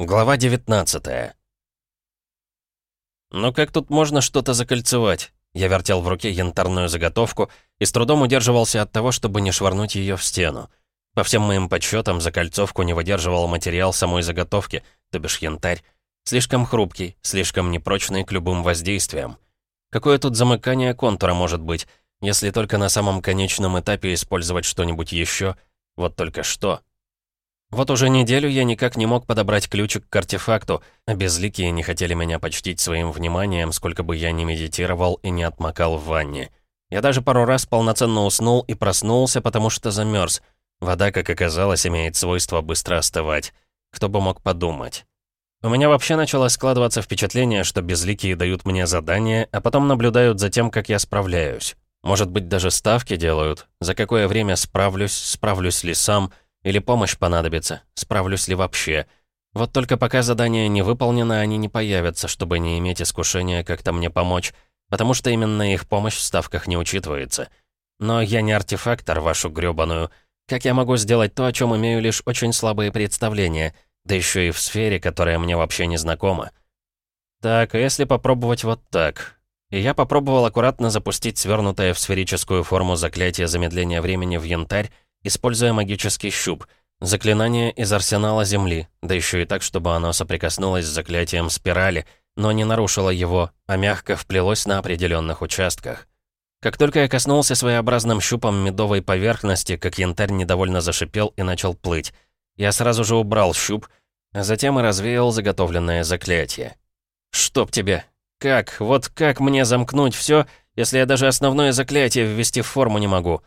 Глава 19 «Ну как тут можно что-то закольцевать?» Я вертел в руке янтарную заготовку и с трудом удерживался от того, чтобы не швырнуть ее в стену. По всем моим подсчетам, закольцовку не выдерживал материал самой заготовки, то бишь янтарь. Слишком хрупкий, слишком непрочный к любым воздействиям. Какое тут замыкание контура может быть, если только на самом конечном этапе использовать что-нибудь еще? Вот только что. Вот уже неделю я никак не мог подобрать ключик к артефакту, а безликие не хотели меня почтить своим вниманием, сколько бы я ни медитировал и не отмокал в ванне. Я даже пару раз полноценно уснул и проснулся, потому что замерз. Вода, как оказалось, имеет свойство быстро остывать. Кто бы мог подумать. У меня вообще начало складываться впечатление, что безликие дают мне задания, а потом наблюдают за тем, как я справляюсь. Может быть, даже ставки делают, за какое время справлюсь, справлюсь ли сам — или помощь понадобится, справлюсь ли вообще. Вот только пока задание не выполнено, они не появятся, чтобы не иметь искушения как-то мне помочь, потому что именно их помощь в ставках не учитывается. Но я не артефактор, вашу грёбаную. Как я могу сделать то, о чем имею лишь очень слабые представления, да еще и в сфере, которая мне вообще не знакома? Так, а если попробовать вот так? И я попробовал аккуратно запустить свернутое в сферическую форму заклятие замедления времени в янтарь, используя магический щуп, заклинание из арсенала Земли, да еще и так, чтобы оно соприкоснулось с заклятием спирали, но не нарушило его, а мягко вплелось на определенных участках. Как только я коснулся своеобразным щупом медовой поверхности, как янтарь недовольно зашипел и начал плыть. Я сразу же убрал щуп, а затем и развеял заготовленное заклятие. «Чтоб тебе! Как? Вот как мне замкнуть все, если я даже основное заклятие ввести в форму не могу?»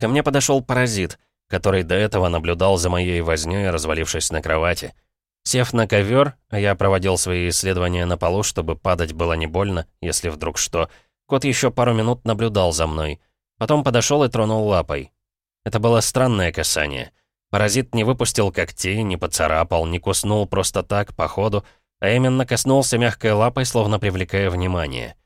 Ко мне подошел паразит, который до этого наблюдал за моей вознёй, развалившись на кровати. Сев на ковер, а я проводил свои исследования на полу, чтобы падать было не больно, если вдруг что, кот еще пару минут наблюдал за мной. Потом подошел и тронул лапой. Это было странное касание. Паразит не выпустил когтей, не поцарапал, не куснул просто так, по ходу, а именно коснулся мягкой лапой, словно привлекая внимание.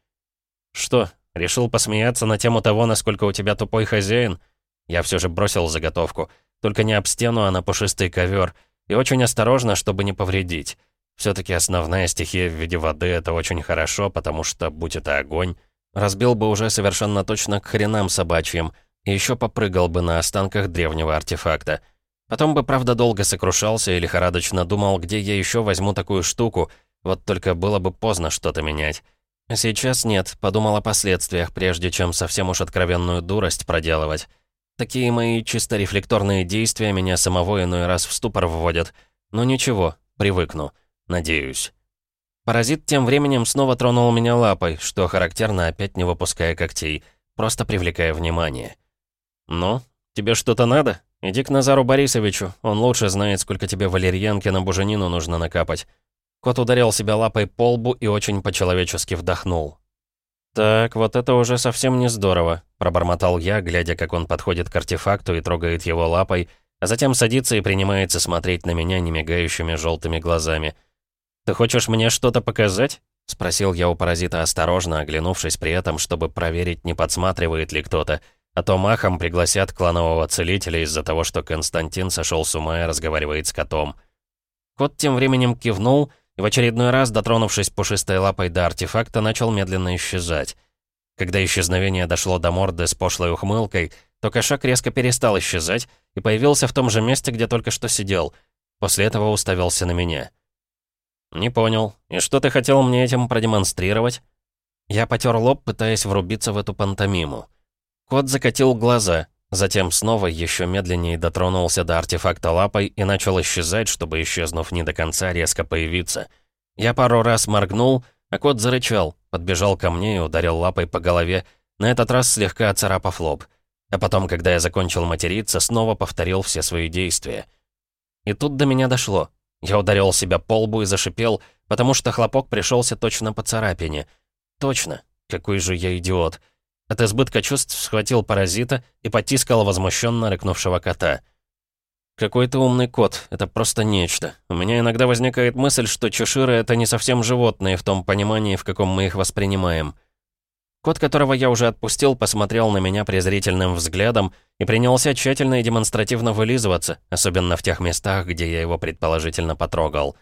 «Что, решил посмеяться на тему того, насколько у тебя тупой хозяин?» Я все же бросил заготовку. Только не об стену, а на пушистый ковер. И очень осторожно, чтобы не повредить. Все-таки основная стихия в виде воды — это очень хорошо, потому что, будь это огонь, разбил бы уже совершенно точно к хренам собачьим, и еще попрыгал бы на останках древнего артефакта. Потом бы, правда, долго сокрушался и лихорадочно думал, где я еще возьму такую штуку, вот только было бы поздно что-то менять. Сейчас нет, подумал о последствиях, прежде чем совсем уж откровенную дурость проделывать. Такие мои чисто рефлекторные действия меня самого иной раз в ступор вводят. Но ничего, привыкну. Надеюсь. Паразит тем временем снова тронул меня лапой, что характерно, опять не выпуская когтей, просто привлекая внимание. «Ну, тебе что-то надо? Иди к Назару Борисовичу, он лучше знает, сколько тебе валерьянки на буженину нужно накапать». Кот ударил себя лапой по лбу и очень по-человечески вдохнул. «Так, вот это уже совсем не здорово», — пробормотал я, глядя, как он подходит к артефакту и трогает его лапой, а затем садится и принимается смотреть на меня немигающими желтыми глазами. «Ты хочешь мне что-то показать?» — спросил я у паразита осторожно, оглянувшись при этом, чтобы проверить, не подсматривает ли кто-то, а то махом пригласят кланового целителя из-за того, что Константин сошел с ума и разговаривает с котом. Кот тем временем кивнул — и в очередной раз, дотронувшись пушистой лапой до артефакта, начал медленно исчезать. Когда исчезновение дошло до морды с пошлой ухмылкой, то кошак резко перестал исчезать и появился в том же месте, где только что сидел. После этого уставился на меня. «Не понял. И что ты хотел мне этим продемонстрировать?» Я потер лоб, пытаясь врубиться в эту пантомиму. Кот закатил глаза, затем снова еще медленнее дотронулся до артефакта лапой и начал исчезать, чтобы, исчезнув не до конца, резко появиться. Я пару раз моргнул, а кот зарычал, подбежал ко мне и ударил лапой по голове, на этот раз слегка оцарапав лоб. А потом, когда я закончил материться, снова повторил все свои действия. И тут до меня дошло. Я ударил себя по лбу и зашипел, потому что хлопок пришелся точно по царапине. Точно. Какой же я идиот. От избытка чувств схватил паразита и потискал возмущенно рыкнувшего кота. «Какой ты умный кот, это просто нечто. У меня иногда возникает мысль, что чеширы — это не совсем животные в том понимании, в каком мы их воспринимаем». Кот, которого я уже отпустил, посмотрел на меня презрительным взглядом и принялся тщательно и демонстративно вылизываться, особенно в тех местах, где я его предположительно потрогал.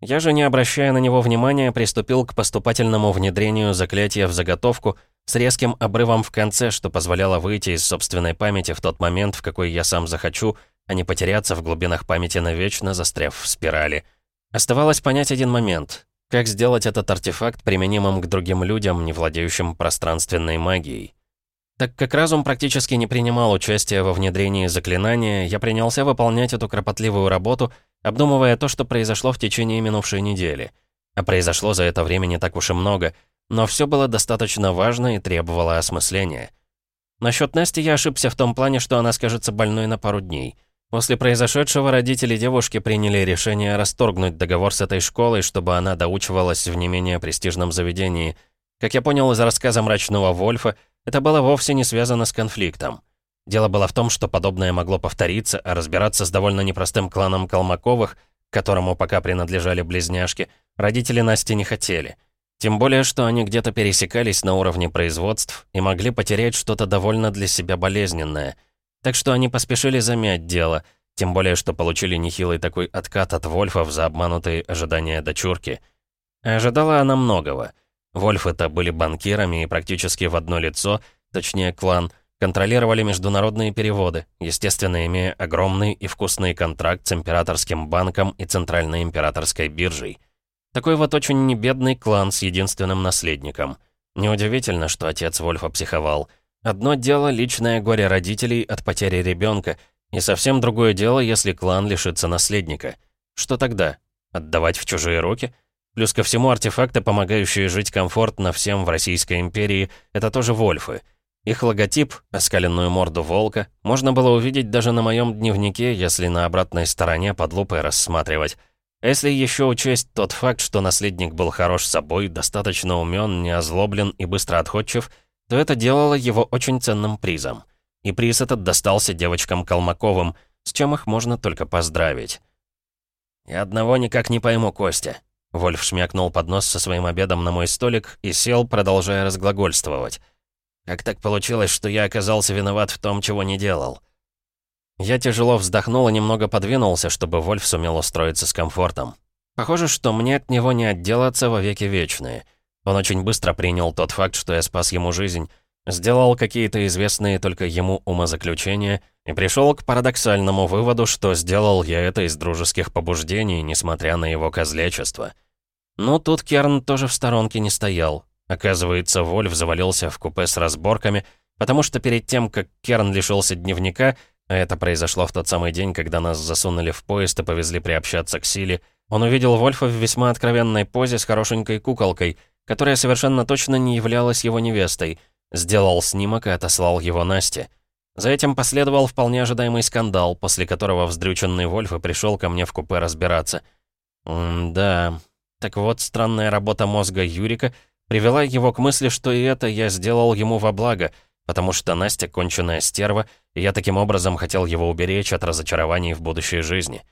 Я же, не обращая на него внимания, приступил к поступательному внедрению заклятия в заготовку с резким обрывом в конце, что позволяло выйти из собственной памяти в тот момент, в какой я сам захочу, а не потеряться в глубинах памяти навечно, застряв в спирали. Оставалось понять один момент. Как сделать этот артефакт применимым к другим людям, не владеющим пространственной магией? Так как разум практически не принимал участия во внедрении заклинания, я принялся выполнять эту кропотливую работу, обдумывая то, что произошло в течение минувшей недели. А произошло за это время не так уж и много, но все было достаточно важно и требовало осмысления. Насчет Насти я ошибся в том плане, что она скажется больной на пару дней. После произошедшего родители девушки приняли решение расторгнуть договор с этой школой, чтобы она доучивалась в не менее престижном заведении. Как я понял из рассказа мрачного Вольфа, это было вовсе не связано с конфликтом. Дело было в том, что подобное могло повториться, а разбираться с довольно непростым кланом Калмаковых, к которому пока принадлежали близняшки, родители Насти не хотели. Тем более, что они где-то пересекались на уровне производств и могли потерять что-то довольно для себя болезненное. Так что они поспешили замять дело, тем более, что получили нехилый такой откат от Вольфов за обманутые ожидания дочурки. ожидала она многого — Вольфы-то были банкирами и практически в одно лицо, точнее клан, контролировали международные переводы, естественно, имея огромный и вкусный контракт с императорским банком и Центральной императорской биржей. Такой вот очень небедный клан с единственным наследником. Неудивительно, что отец Вольфа психовал. Одно дело — личное горе родителей от потери ребенка, и совсем другое дело, если клан лишится наследника. Что тогда? Отдавать в чужие руки — Плюс ко всему артефакты, помогающие жить комфортно всем в Российской империи, это тоже вольфы. Их логотип, оскаленную морду волка, можно было увидеть даже на моем дневнике, если на обратной стороне под лупой рассматривать. Если еще учесть тот факт, что наследник был хорош собой, достаточно умен, не озлоблен и быстро отходчив, то это делало его очень ценным призом. И приз этот достался девочкам Калмаковым, с чем их можно только поздравить. «И одного никак не пойму, Костя», Вольф шмякнул поднос со своим обедом на мой столик и сел, продолжая разглагольствовать. «Как так получилось, что я оказался виноват в том, чего не делал?» Я тяжело вздохнул и немного подвинулся, чтобы Вольф сумел устроиться с комфортом. Похоже, что мне от него не отделаться во веки вечные. Он очень быстро принял тот факт, что я спас ему жизнь, сделал какие-то известные только ему умозаключения и пришел к парадоксальному выводу, что сделал я это из дружеских побуждений, несмотря на его козлечество. Ну, тут Керн тоже в сторонке не стоял. Оказывается, Вольф завалился в купе с разборками, потому что перед тем, как Керн лишился дневника, а это произошло в тот самый день, когда нас засунули в поезд и повезли приобщаться к силе, он увидел Вольфа в весьма откровенной позе с хорошенькой куколкой, которая совершенно точно не являлась его невестой — Сделал снимок и отослал его Насте. За этим последовал вполне ожидаемый скандал, после которого вздрюченный Вольф и пришел ко мне в купе разбираться. М-да. Так вот, странная работа мозга Юрика привела его к мысли, что и это я сделал ему во благо, потому что Настя конченая стерва, и я таким образом хотел его уберечь от разочарований в будущей жизни.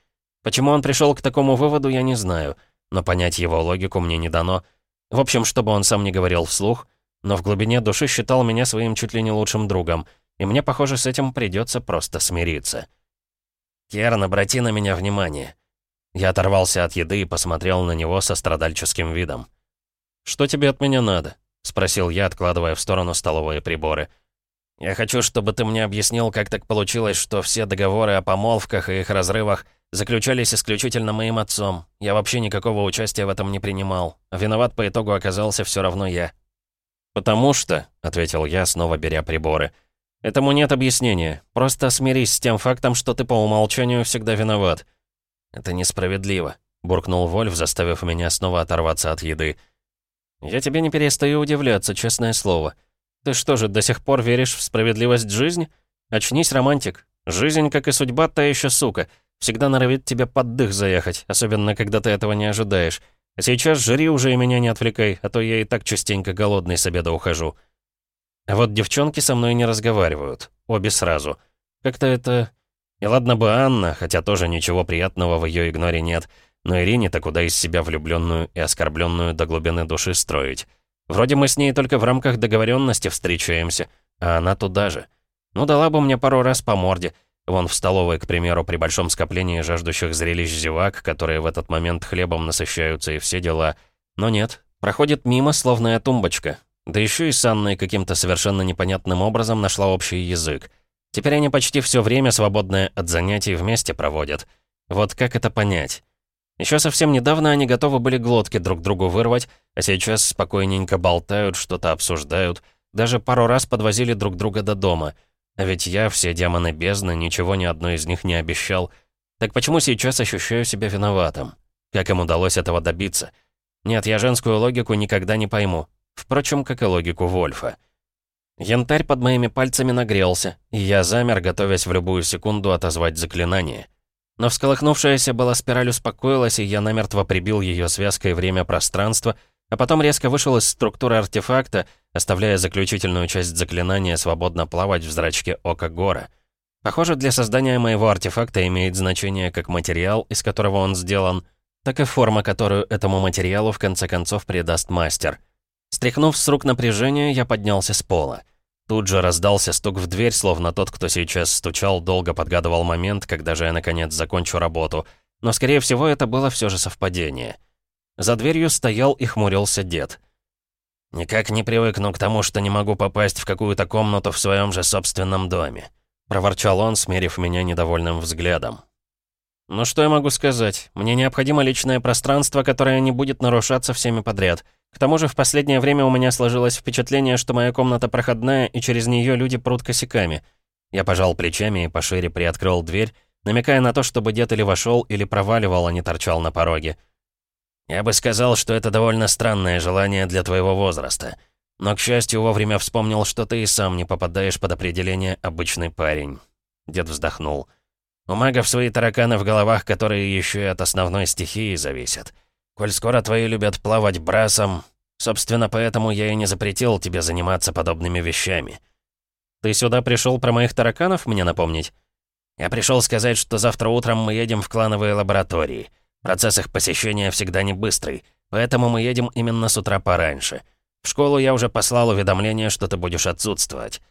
Почему он пришел к такому выводу, я не знаю, но понять его логику мне не дано. В общем, чтобы он сам не говорил вслух, но в глубине души считал меня своим чуть ли не лучшим другом, и мне, похоже, с этим придется просто смириться. «Керн, обрати на меня внимание». Я оторвался от еды и посмотрел на него со страдальческим видом. «Что тебе от меня надо?» — спросил я, откладывая в сторону столовые приборы. «Я хочу, чтобы ты мне объяснил, как так получилось, что все договоры о помолвках и их разрывах заключались исключительно моим отцом. Я вообще никакого участия в этом не принимал. Виноват по итогу оказался все равно я. «Потому что», — ответил я, снова беря приборы, — «этому нет объяснения. Просто смирись с тем фактом, что ты по умолчанию всегда виноват». «Это несправедливо», — буркнул Вольф, заставив меня снова оторваться от еды. «Я тебе не перестаю удивляться, честное слово. Ты что же, до сих пор веришь в справедливость жизни? Очнись, романтик. Жизнь, как и судьба, та еще сука. Всегда норовит тебе под дых заехать, особенно когда ты этого не ожидаешь. А сейчас жри уже и меня не отвлекай, а то я и так частенько голодный с обеда ухожу. А вот девчонки со мной не разговаривают. Обе сразу. Как-то это... И ладно бы Анна, хотя тоже ничего приятного в ее игноре нет, но Ирине-то куда из себя влюбленную и оскорбленную до глубины души строить. Вроде мы с ней только в рамках договоренности встречаемся, а она туда же. Ну дала бы мне пару раз по морде, Вон в столовой, к примеру, при большом скоплении жаждущих зрелищ зевак, которые в этот момент хлебом насыщаются и все дела. Но нет, проходит мимо, словная тумбочка. Да еще и с Анной каким-то совершенно непонятным образом нашла общий язык. Теперь они почти все время, свободное от занятий, вместе проводят. Вот как это понять? Еще совсем недавно они готовы были глотки друг другу вырвать, а сейчас спокойненько болтают, что-то обсуждают. Даже пару раз подвозили друг друга до дома. А ведь я, все демоны бездны, ничего ни одной из них не обещал. Так почему сейчас ощущаю себя виноватым? Как им удалось этого добиться? Нет, я женскую логику никогда не пойму. Впрочем, как и логику Вольфа. Янтарь под моими пальцами нагрелся, и я замер, готовясь в любую секунду отозвать заклинание. Но всколыхнувшаяся была спираль успокоилась, и я намертво прибил ее связкой время-пространство, а потом резко вышел из структуры артефакта, оставляя заключительную часть заклинания свободно плавать в зрачке ока Гора. Похоже, для создания моего артефакта имеет значение как материал, из которого он сделан, так и форма, которую этому материалу в конце концов придаст мастер. Стряхнув с рук напряжение, я поднялся с пола. Тут же раздался стук в дверь, словно тот, кто сейчас стучал, долго подгадывал момент, когда же я наконец закончу работу. Но, скорее всего, это было все же совпадение. За дверью стоял и хмурился дед. «Никак не привыкну к тому, что не могу попасть в какую-то комнату в своем же собственном доме», — проворчал он, смерив меня недовольным взглядом. «Ну что я могу сказать? Мне необходимо личное пространство, которое не будет нарушаться всеми подряд. К тому же в последнее время у меня сложилось впечатление, что моя комната проходная, и через нее люди прут косяками. Я пожал плечами и пошире приоткрыл дверь, намекая на то, чтобы дед или вошел, или проваливал, а не торчал на пороге. «Я бы сказал, что это довольно странное желание для твоего возраста. Но, к счастью, вовремя вспомнил, что ты и сам не попадаешь под определение «обычный парень». Дед вздохнул. «У магов свои тараканы в головах, которые еще и от основной стихии зависят. Коль скоро твои любят плавать брасом, собственно, поэтому я и не запретил тебе заниматься подобными вещами. Ты сюда пришел про моих тараканов мне напомнить? Я пришел сказать, что завтра утром мы едем в клановые лаборатории. Процесс их посещения всегда не быстрый, поэтому мы едем именно с утра пораньше. В школу я уже послал уведомление, что ты будешь отсутствовать.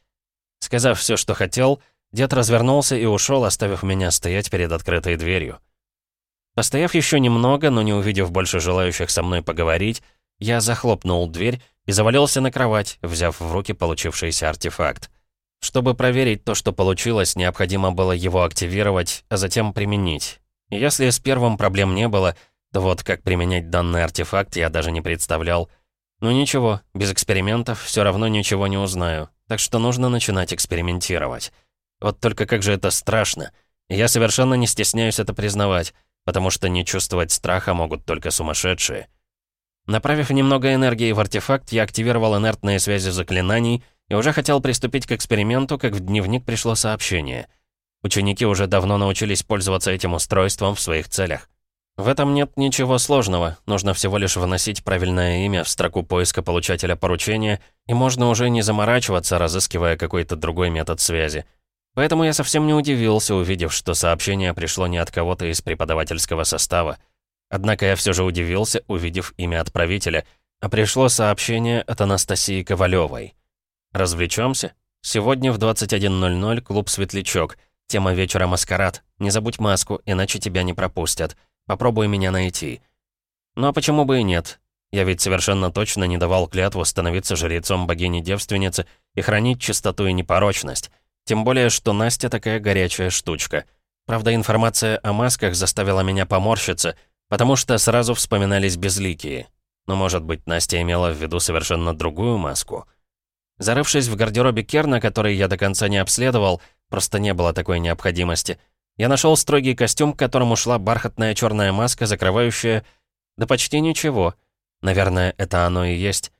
Сказав все, что хотел, дед развернулся и ушел, оставив меня стоять перед открытой дверью. Постояв еще немного, но не увидев больше желающих со мной поговорить, я захлопнул дверь и завалился на кровать, взяв в руки получившийся артефакт. Чтобы проверить то, что получилось, необходимо было его активировать, а затем применить. Если с первым проблем не было, то вот как применять данный артефакт я даже не представлял. Ну ничего, без экспериментов все равно ничего не узнаю, так что нужно начинать экспериментировать. Вот только как же это страшно. я совершенно не стесняюсь это признавать потому что не чувствовать страха могут только сумасшедшие. Направив немного энергии в артефакт, я активировал инертные связи заклинаний и уже хотел приступить к эксперименту, как в дневник пришло сообщение. Ученики уже давно научились пользоваться этим устройством в своих целях. В этом нет ничего сложного, нужно всего лишь вносить правильное имя в строку поиска получателя поручения, и можно уже не заморачиваться, разыскивая какой-то другой метод связи. Поэтому я совсем не удивился, увидев, что сообщение пришло не от кого-то из преподавательского состава. Однако я все же удивился, увидев имя отправителя, а пришло сообщение от Анастасии Ковалевой. «Развлечемся? Сегодня в 21.00 клуб «Светлячок». Тема вечера «Маскарад». Не забудь маску, иначе тебя не пропустят. Попробуй меня найти». Ну а почему бы и нет? Я ведь совершенно точно не давал клятву становиться жрецом богини-девственницы и хранить чистоту и непорочность. Тем более, что Настя такая горячая штучка. Правда, информация о масках заставила меня поморщиться, потому что сразу вспоминались безликие. Но, может быть, Настя имела в виду совершенно другую маску? Зарывшись в гардеробе Керна, который я до конца не обследовал, просто не было такой необходимости, я нашел строгий костюм, к которому шла бархатная черная маска, закрывающая... Да почти ничего. Наверное, это оно и есть.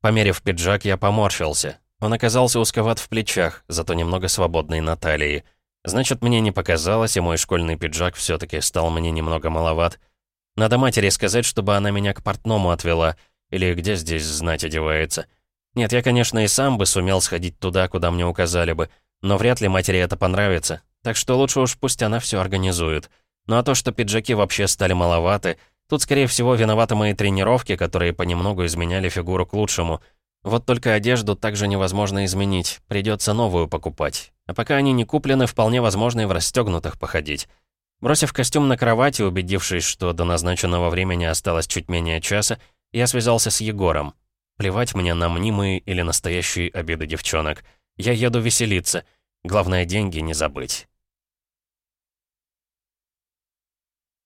Померив пиджак, я поморщился. Он оказался узковат в плечах, зато немного свободный на талии. Значит, мне не показалось, и мой школьный пиджак все таки стал мне немного маловат. Надо матери сказать, чтобы она меня к портному отвела, или где здесь знать одевается. Нет, я, конечно, и сам бы сумел сходить туда, куда мне указали бы, но вряд ли матери это понравится, так что лучше уж пусть она все организует. Ну а то, что пиджаки вообще стали маловаты, тут, скорее всего, виноваты мои тренировки, которые понемногу изменяли фигуру к лучшему — Вот только одежду также невозможно изменить, придется новую покупать. А пока они не куплены, вполне возможно и в расстегнутых походить. Бросив костюм на кровать и убедившись, что до назначенного времени осталось чуть менее часа, я связался с Егором. Плевать мне на мнимые или настоящие обиды девчонок. Я еду веселиться. Главное, деньги не забыть.